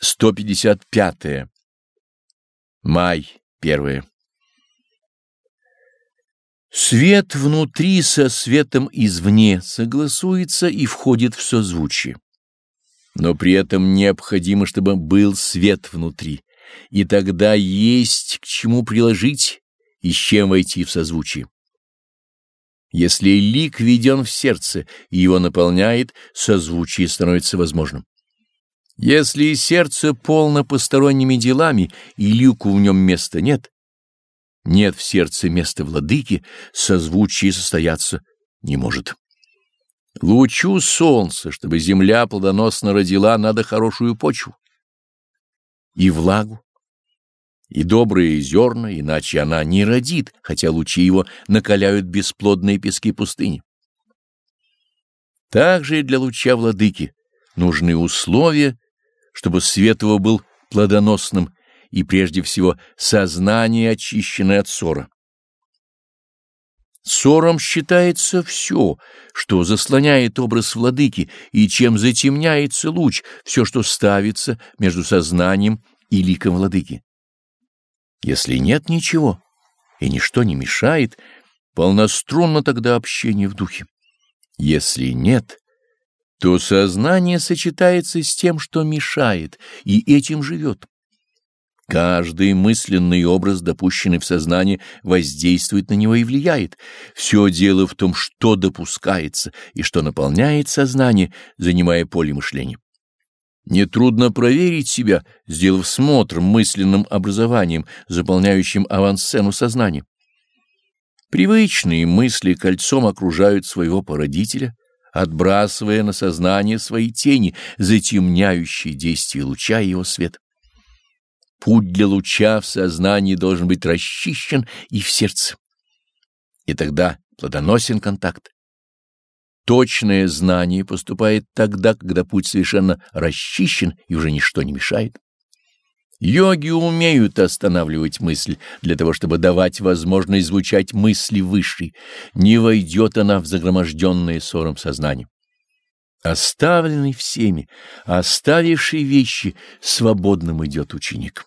155. -е. Май 1. Свет внутри со светом извне согласуется и входит в созвучие. Но при этом необходимо, чтобы был свет внутри, и тогда есть к чему приложить и с чем войти в созвучие. Если лик введен в сердце и его наполняет, созвучие становится возможным. Если сердце полно посторонними делами и люку в нем места нет, нет в сердце места владыки, созвучие состояться не может. Лучу солнца, чтобы земля плодоносно родила, надо хорошую почву и влагу, и добрые зерна, иначе она не родит, хотя лучи его накаляют бесплодные пески пустыни. Также и для луча владыки нужны условия, чтобы свет его был плодоносным и прежде всего сознание очищенное от ссора. Ссором считается все, что заслоняет образ владыки, и чем затемняется луч, все, что ставится между сознанием и ликом владыки. Если нет ничего, и ничто не мешает, полнострунно тогда общение в духе. Если нет, то сознание сочетается с тем, что мешает, и этим живет. Каждый мысленный образ, допущенный в сознание, воздействует на него и влияет. Все дело в том, что допускается и что наполняет сознание, занимая поле мышления. Нетрудно проверить себя, сделав смотр мысленным образованием, заполняющим авансцену сознания. Привычные мысли кольцом окружают своего породителя, отбрасывая на сознание свои тени, затемняющие действие луча и его свет. Путь для луча в сознании должен быть расчищен и в сердце. И тогда плодоносен контакт. Точное знание поступает тогда, когда путь совершенно расчищен и уже ничто не мешает. Йоги умеют останавливать мысль для того, чтобы давать возможность звучать мысли высшей. Не войдет она в загроможденное ссором сознание. Оставленный всеми, оставивший вещи, свободным идет ученик.